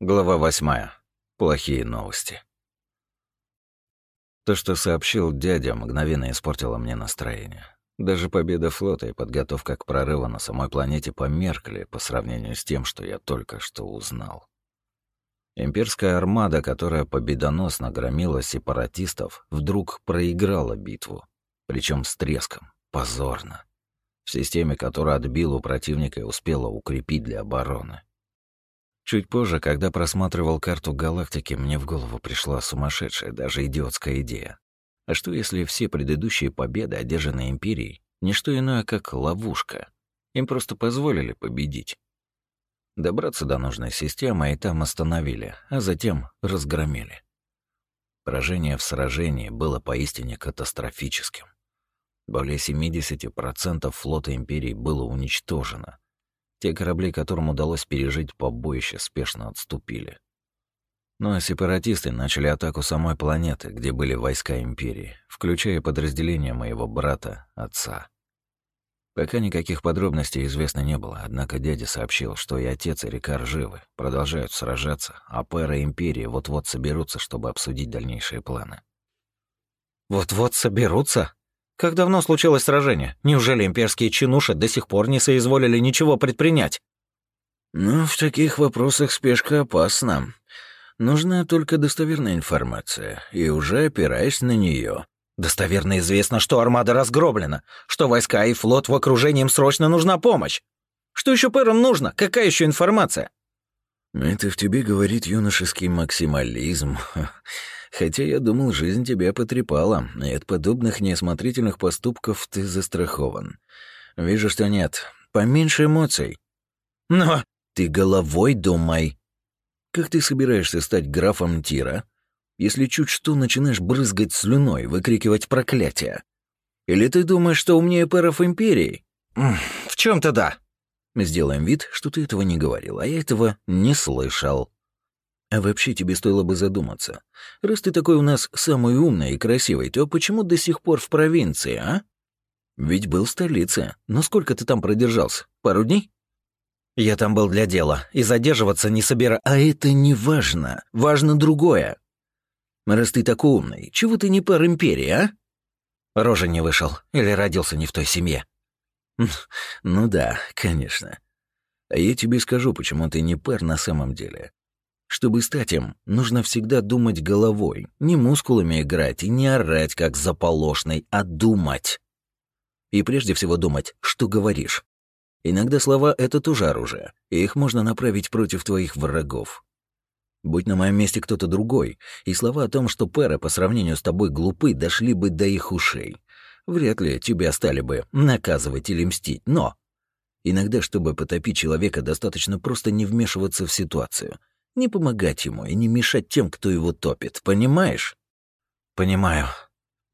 Глава восьмая. Плохие новости. То, что сообщил дядя, мгновенно испортило мне настроение. Даже победа флота и подготовка к прорыву на самой планете померкли по сравнению с тем, что я только что узнал. Имперская армада, которая победоносно громила сепаратистов, вдруг проиграла битву. Причем с треском, позорно. В системе, которая отбила у противника и успела укрепить для обороны. Чуть позже, когда просматривал карту галактики, мне в голову пришла сумасшедшая, даже идиотская идея. А что если все предыдущие победы, одержанные Империей, не что иное, как ловушка? Им просто позволили победить. Добраться до нужной системы и там остановили, а затем разгромили. Поражение в сражении было поистине катастрофическим. Более 70% флота Империи было уничтожено, те корабли, которым удалось пережить побоище, спешно отступили. А сепаратисты начали атаку самой планеты, где были войска Империи, включая подразделения моего брата, отца. Пока никаких подробностей известно не было, однако дядя сообщил, что и отец, и Рикар живы, продолжают сражаться, а пэра Империи вот-вот соберутся, чтобы обсудить дальнейшие планы. «Вот-вот соберутся?» Как давно случилось сражение? Неужели имперские чинуши до сих пор не соизволили ничего предпринять? Ну, в таких вопросах спешка опасна. Нужна только достоверная информация, и уже опираясь на нее. Достоверно известно, что армада разгроблена, что войска и флот в окружении им срочно нужна помощь. Что еще пэрам нужно? Какая еще информация? Это в тебе говорит юношеский максимализм. Хотя я думал, жизнь тебя потрепала, и от подобных неосмотрительных поступков ты застрахован. Вижу, что нет. Поменьше эмоций. Но ты головой думай. Как ты собираешься стать графом Тира, если чуть что начинаешь брызгать слюной, выкрикивать проклятия? Или ты думаешь, что умнее пэров Империи? В чем то да. Сделаем вид, что ты этого не говорил, а я этого не слышал. А вообще тебе стоило бы задуматься. Раз ты такой у нас самый умный и красивый, то почему до сих пор в провинции, а? Ведь был в столице. Но сколько ты там продержался? Пару дней? Я там был для дела, и задерживаться не собираюсь. А это не важно. Важно другое. Раз ты такой умный, чего ты не пар империи, а? Рожа не вышел. Или родился не в той семье. Ну да, конечно. А я тебе скажу, почему ты не пар на самом деле. Чтобы стать им, нужно всегда думать головой, не мускулами играть и не орать, как заполошный, а думать. И прежде всего думать, что говоришь. Иногда слова — это тоже оружие, и их можно направить против твоих врагов. Будь на моем месте кто-то другой, и слова о том, что пэры по сравнению с тобой глупы, дошли бы до их ушей. Вряд ли тебя стали бы наказывать или мстить, но... Иногда, чтобы потопить человека, достаточно просто не вмешиваться в ситуацию — не помогать ему и не мешать тем, кто его топит, понимаешь? Понимаю.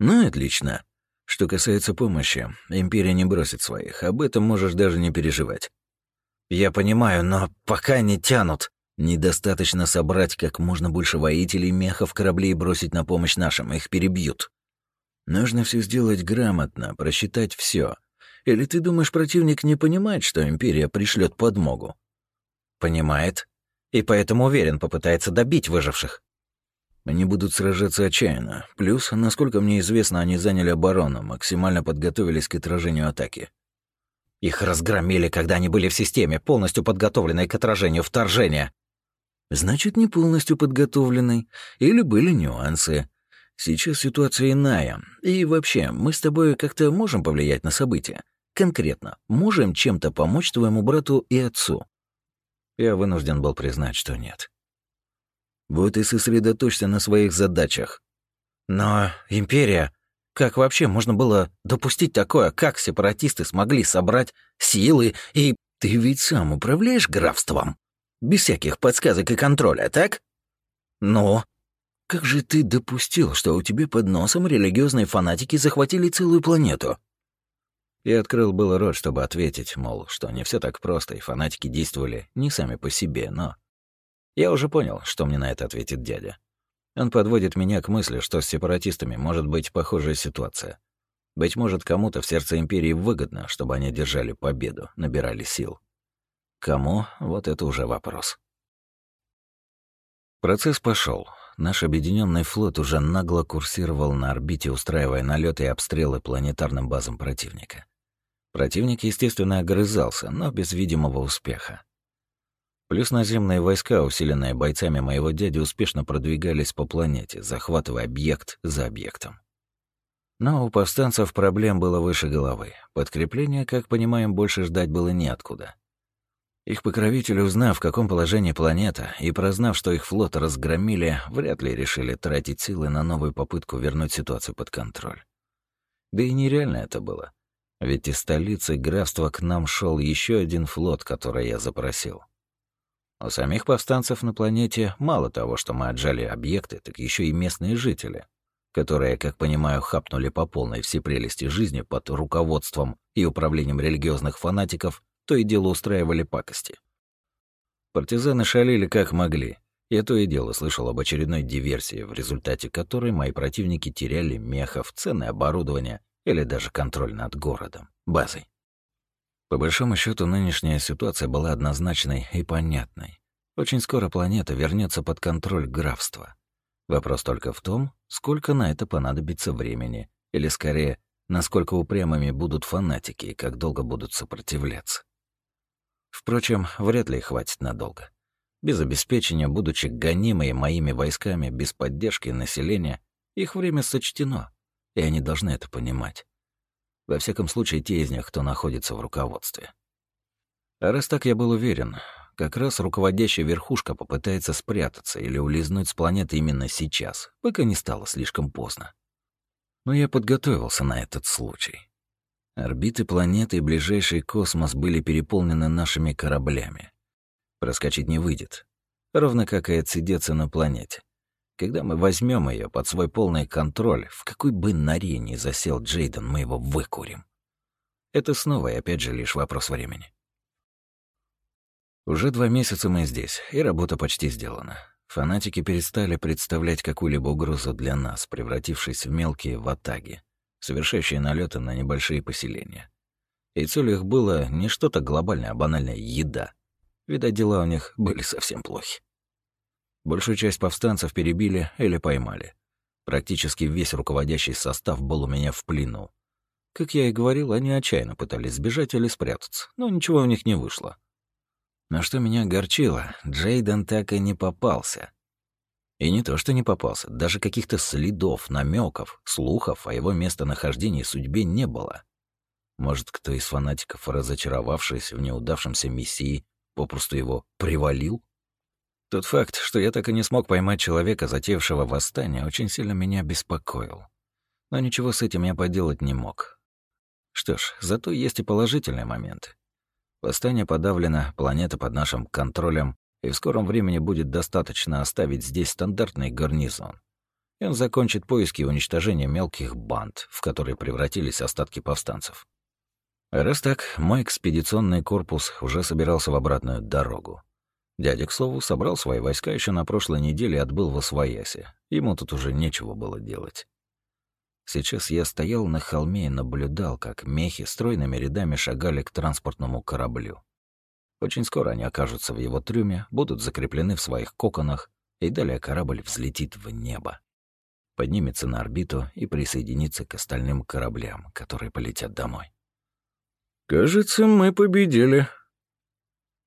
Ну и отлично. Что касается помощи, Империя не бросит своих, об этом можешь даже не переживать. Я понимаю, но пока не тянут. Недостаточно собрать как можно больше воителей, мехов, кораблей и бросить на помощь нашим, их перебьют. Нужно все сделать грамотно, просчитать все. Или ты думаешь, противник не понимает, что Империя пришлет подмогу? Понимает и поэтому уверен, попытается добить выживших. Они будут сражаться отчаянно. Плюс, насколько мне известно, они заняли оборону, максимально подготовились к отражению атаки. Их разгромили, когда они были в системе, полностью подготовленной к отражению вторжения. Значит, не полностью подготовленной. Или были нюансы. Сейчас ситуация иная. И вообще, мы с тобой как-то можем повлиять на события. Конкретно, можем чем-то помочь твоему брату и отцу. Я вынужден был признать, что нет. Вот и сосредоточься на своих задачах. Но империя... Как вообще можно было допустить такое? Как сепаратисты смогли собрать силы и... Ты ведь сам управляешь графством? Без всяких подсказок и контроля, так? Ну? Как же ты допустил, что у тебя под носом религиозные фанатики захватили целую планету? Я открыл было рот, чтобы ответить, мол, что не все так просто, и фанатики действовали не сами по себе, но... Я уже понял, что мне на это ответит дядя. Он подводит меня к мысли, что с сепаратистами может быть похожая ситуация. Быть может, кому-то в сердце Империи выгодно, чтобы они держали победу, набирали сил. Кому — вот это уже вопрос. Процесс пошел. Наш объединенный флот уже нагло курсировал на орбите, устраивая налеты и обстрелы планетарным базам противника. Противник, естественно, огрызался, но без видимого успеха. Плюс наземные войска, усиленные бойцами моего дяди, успешно продвигались по планете, захватывая объект за объектом. Но у повстанцев проблем было выше головы. Подкрепления, как понимаем, больше ждать было неоткуда. Их покровители, узнав, в каком положении планета, и прознав, что их флот разгромили, вряд ли решили тратить силы на новую попытку вернуть ситуацию под контроль. Да и нереально это было. Ведь из столицы графства к нам шел еще один флот, который я запросил. У самих повстанцев на планете мало того, что мы отжали объекты, так еще и местные жители, которые, как понимаю, хапнули по полной все прелести жизни под руководством и управлением религиозных фанатиков то и дело устраивали пакости. Партизаны шалили как могли. Я то и дело слышал об очередной диверсии, в результате которой мои противники теряли мехов, ценное оборудование или даже контроль над городом, базой. По большому счету, нынешняя ситуация была однозначной и понятной. Очень скоро планета вернется под контроль графства. Вопрос только в том, сколько на это понадобится времени, или скорее, насколько упрямыми будут фанатики и как долго будут сопротивляться. Впрочем, вряд ли хватит надолго. Без обеспечения, будучи гонимые моими войсками, без поддержки населения, их время сочтено, и они должны это понимать. Во всяком случае, те из них, кто находится в руководстве. А раз так я был уверен, как раз руководящая верхушка попытается спрятаться или улизнуть с планеты именно сейчас, пока не стало слишком поздно. Но я подготовился на этот случай. Орбиты планеты и ближайший космос были переполнены нашими кораблями. Проскочить не выйдет. Ровно как и отсидеться на планете. Когда мы возьмем ее под свой полный контроль, в какой бы норе ни засел Джейден, мы его выкурим. Это снова и опять же лишь вопрос времени. Уже два месяца мы здесь, и работа почти сделана. Фанатики перестали представлять какую-либо угрозу для нас, превратившись в мелкие ватаги совершающие налеты на небольшие поселения. И целью их было не что-то глобальное, а банальная еда. Видать, дела у них были совсем плохи. Большую часть повстанцев перебили или поймали. Практически весь руководящий состав был у меня в плену. Как я и говорил, они отчаянно пытались сбежать или спрятаться, но ничего у них не вышло. Но что меня огорчило, Джейден так и не попался. И не то, что не попался, даже каких-то следов, намеков, слухов о его местонахождении и судьбе не было. Может, кто из фанатиков, разочаровавшись в неудавшемся мессии, попросту его привалил? Тот факт, что я так и не смог поймать человека, затеявшего восстание, очень сильно меня беспокоил. Но ничего с этим я поделать не мог. Что ж, зато есть и положительные моменты. Восстание подавлено, планета под нашим контролем, и в скором времени будет достаточно оставить здесь стандартный гарнизон. И он закончит поиски и уничтожение мелких банд, в которые превратились остатки повстанцев. Раз так, мой экспедиционный корпус уже собирался в обратную дорогу. Дядя, к слову, собрал свои войска еще на прошлой неделе и отбыл во свояси. Ему тут уже нечего было делать. Сейчас я стоял на холме и наблюдал, как мехи стройными рядами шагали к транспортному кораблю. Очень скоро они окажутся в его трюме, будут закреплены в своих коконах, и далее корабль взлетит в небо. Поднимется на орбиту и присоединится к остальным кораблям, которые полетят домой. «Кажется, мы победили».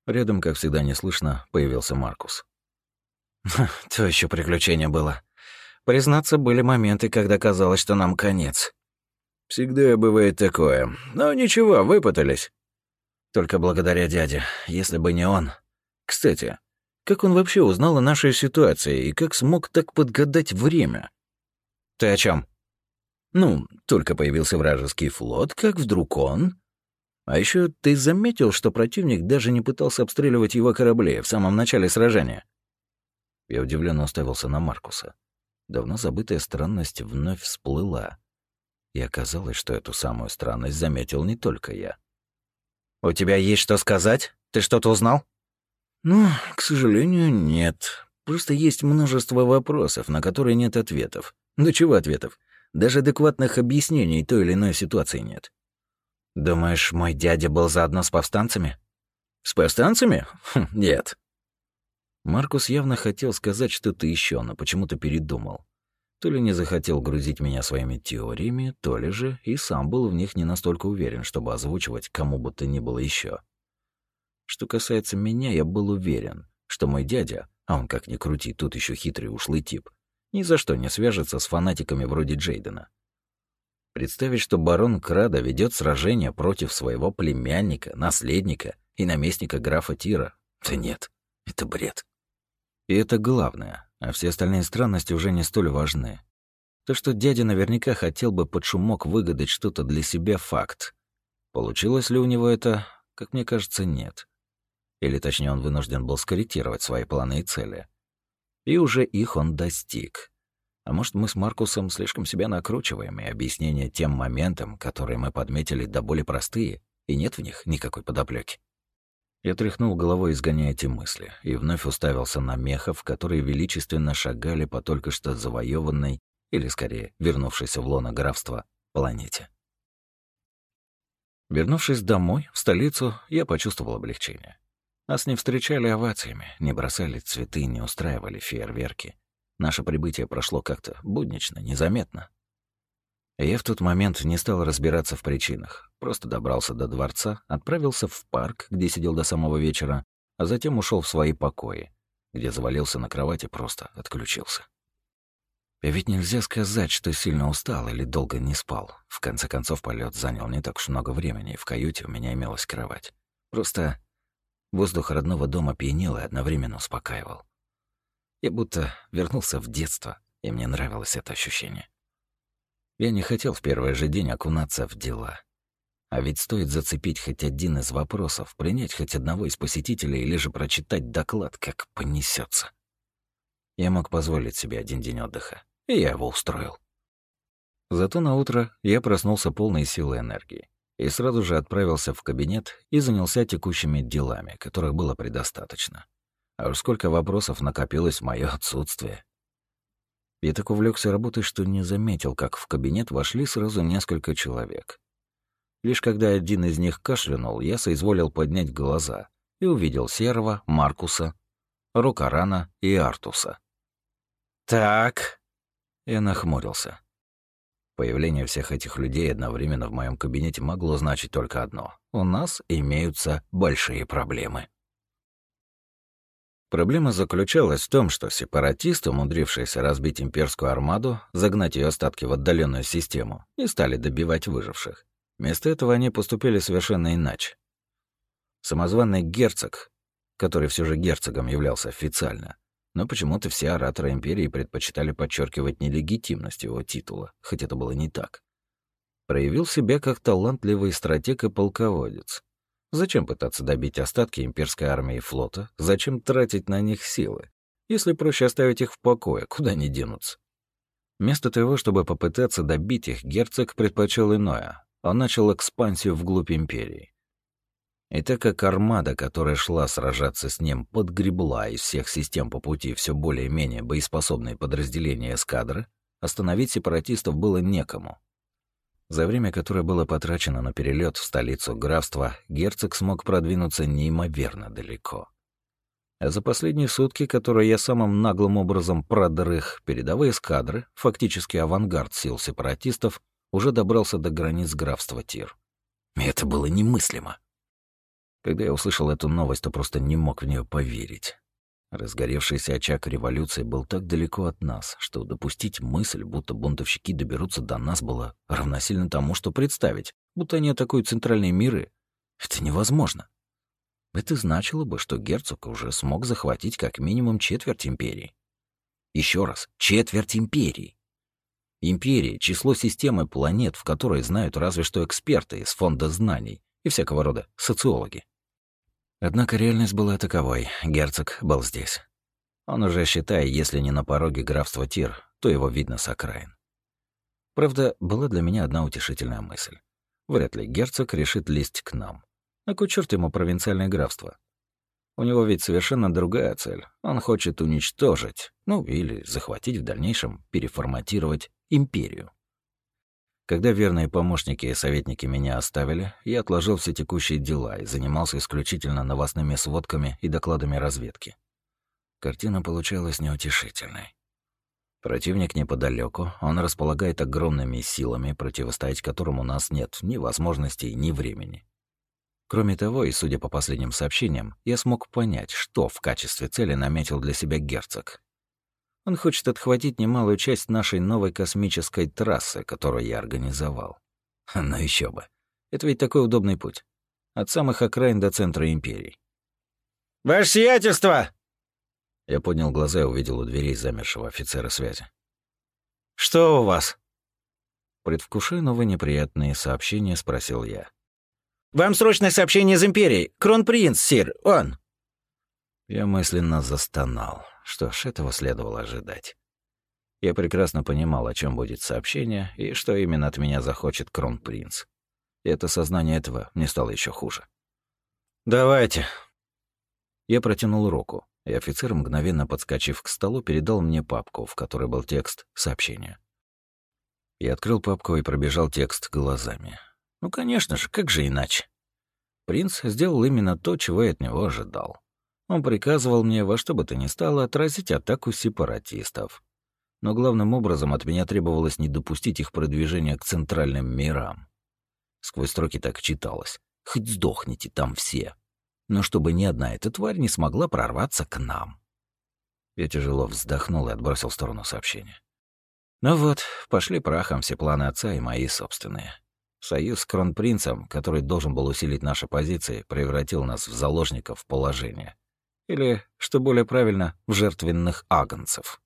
Рядом, как всегда неслышно, появился Маркус. «То еще приключение было. Признаться, были моменты, когда казалось, что нам конец». «Всегда бывает такое. Но ничего, выпутались. Только благодаря дяде. Если бы не он... Кстати, как он вообще узнал о нашей ситуации и как смог так подгадать время? Ты о чем? Ну, только появился вражеский флот, как вдруг он... А еще ты заметил, что противник даже не пытался обстреливать его корабли в самом начале сражения? Я удивленно уставился на Маркуса. Давно забытая странность вновь всплыла. И оказалось, что эту самую странность заметил не только я. «У тебя есть что сказать? Ты что-то узнал?» «Ну, к сожалению, нет. Просто есть множество вопросов, на которые нет ответов. Да чего ответов? Даже адекватных объяснений той или иной ситуации нет». «Думаешь, мой дядя был заодно с повстанцами?» «С повстанцами? Хм, нет». Маркус явно хотел сказать что-то еще, но почему-то передумал. То ли не захотел грузить меня своими теориями, то ли же и сам был в них не настолько уверен, чтобы озвучивать кому бы то ни было еще. Что касается меня, я был уверен, что мой дядя, а он как ни крути, тут еще хитрый ушлый тип, ни за что не свяжется с фанатиками вроде Джейдена. Представить, что барон Крада ведет сражение против своего племянника, наследника и наместника графа Тира, да нет, это бред. И это главное, а все остальные странности уже не столь важны. То, что дядя наверняка хотел бы под шумок выгадать что-то для себя, факт. Получилось ли у него это, как мне кажется, нет. Или точнее, он вынужден был скорректировать свои планы и цели. И уже их он достиг. А может, мы с Маркусом слишком себя накручиваем, и объяснения тем моментам, которые мы подметили, до более простые, и нет в них никакой подоплеки. Я тряхнул головой, изгоняя эти мысли, и вновь уставился на мехов, которые величественно шагали по только что завоеванной, или скорее вернувшейся в лоно графства, планете. Вернувшись домой, в столицу, я почувствовал облегчение. Нас не встречали овациями, не бросали цветы, не устраивали фейерверки. Наше прибытие прошло как-то буднично, незаметно. Я в тот момент не стал разбираться в причинах. Просто добрался до дворца, отправился в парк, где сидел до самого вечера, а затем ушел в свои покои, где завалился на кровати просто отключился. И ведь нельзя сказать, что сильно устал или долго не спал. В конце концов, полет занял не так уж много времени, и в каюте у меня имелась кровать. Просто воздух родного дома пьянел и одновременно успокаивал. Я будто вернулся в детство, и мне нравилось это ощущение. Я не хотел в первый же день окунаться в дела. А ведь стоит зацепить хоть один из вопросов, принять хоть одного из посетителей или же прочитать доклад, как понесется. Я мог позволить себе один день отдыха, и я его устроил. Зато на утро я проснулся полной силой энергии и сразу же отправился в кабинет и занялся текущими делами, которых было предостаточно. А уж сколько вопросов накопилось в моё отсутствие. Я так увлекся работой, что не заметил, как в кабинет вошли сразу несколько человек. Лишь когда один из них кашлянул, я соизволил поднять глаза и увидел Серого, Маркуса, Рукарана и Артуса. «Так...» Я нахмурился. Появление всех этих людей одновременно в моем кабинете могло значить только одно. У нас имеются большие проблемы. Проблема заключалась в том, что сепаратисты, умудрившиеся разбить имперскую армаду, загнать ее остатки в отдаленную систему, не стали добивать выживших. Вместо этого они поступили совершенно иначе. Самозванный герцог, который все же герцогом являлся официально, но почему-то все ораторы империи предпочитали подчеркивать нелегитимность его титула, хоть это было не так. Проявил себя как талантливый стратег и полководец, Зачем пытаться добить остатки имперской армии и флота? Зачем тратить на них силы? Если проще оставить их в покое, куда они денутся? Вместо того, чтобы попытаться добить их, герцог предпочел иное. Он начал экспансию вглубь империи. И так как армада, которая шла сражаться с ним, подгребла из всех систем по пути все более-менее боеспособные подразделения эскадры, остановить сепаратистов было некому. За время, которое было потрачено на перелет в столицу графства, герцог смог продвинуться неимоверно далеко. А за последние сутки, которые я самым наглым образом продрых, передовые эскадры, фактически авангард сил сепаратистов, уже добрался до границ графства Тир. И это было немыслимо. Когда я услышал эту новость, то просто не мог в нее поверить. Разгоревшийся очаг революции был так далеко от нас, что допустить мысль, будто бунтовщики доберутся до нас, было равносильно тому, что представить, будто они атакуют центральные миры. Это невозможно. Это значило бы, что герцог уже смог захватить как минимум четверть империи. Еще раз, четверть империи. Империя — число системы планет, в которой знают разве что эксперты из фонда знаний и всякого рода социологи. Однако реальность была таковой. Герцог был здесь. Он уже, считай, если не на пороге графства Тир, то его видно с окраин. Правда, была для меня одна утешительная мысль. Вряд ли герцог решит лезть к нам. А кой черт ему провинциальное графство? У него ведь совершенно другая цель. Он хочет уничтожить, ну или захватить в дальнейшем, переформатировать империю. Когда верные помощники и советники меня оставили, я отложил все текущие дела и занимался исключительно новостными сводками и докладами разведки. Картина получалась неутешительной. Противник неподалеку, он располагает огромными силами, противостоять которым у нас нет ни возможностей, ни времени. Кроме того, и судя по последним сообщениям, я смог понять, что в качестве цели наметил для себя герцог. Он хочет отхватить немалую часть нашей новой космической трассы, которую я организовал. Ну еще бы. Это ведь такой удобный путь. От самых окраин до центра империи. «Ваше сиятельство!» Я поднял глаза и увидел у дверей замершего офицера связи. «Что у вас?» Предвкушая новые неприятные сообщения, спросил я. «Вам срочное сообщение из Империи. Кронпринц, сир, он!» Я мысленно застонал. Что ж, этого следовало ожидать. Я прекрасно понимал, о чем будет сообщение и что именно от меня захочет кронпринц. И это сознание этого мне стало еще хуже. «Давайте». Я протянул руку и офицер, мгновенно подскочив к столу, передал мне папку, в которой был текст сообщения. Я открыл папку и пробежал текст глазами. Ну, конечно же, как же иначе? Принц сделал именно то, чего я от него ожидал. Он приказывал мне во что бы то ни стало отразить атаку сепаратистов. Но главным образом от меня требовалось не допустить их продвижения к центральным мирам. Сквозь строки так читалось. «Хоть сдохните там все» но чтобы ни одна эта тварь не смогла прорваться к нам. Я тяжело вздохнул и отбросил в сторону сообщения. Ну вот, пошли прахом все планы отца и мои собственные. Союз с кронпринцем, который должен был усилить наши позиции, превратил нас в заложников положения. Или, что более правильно, в жертвенных агнцев.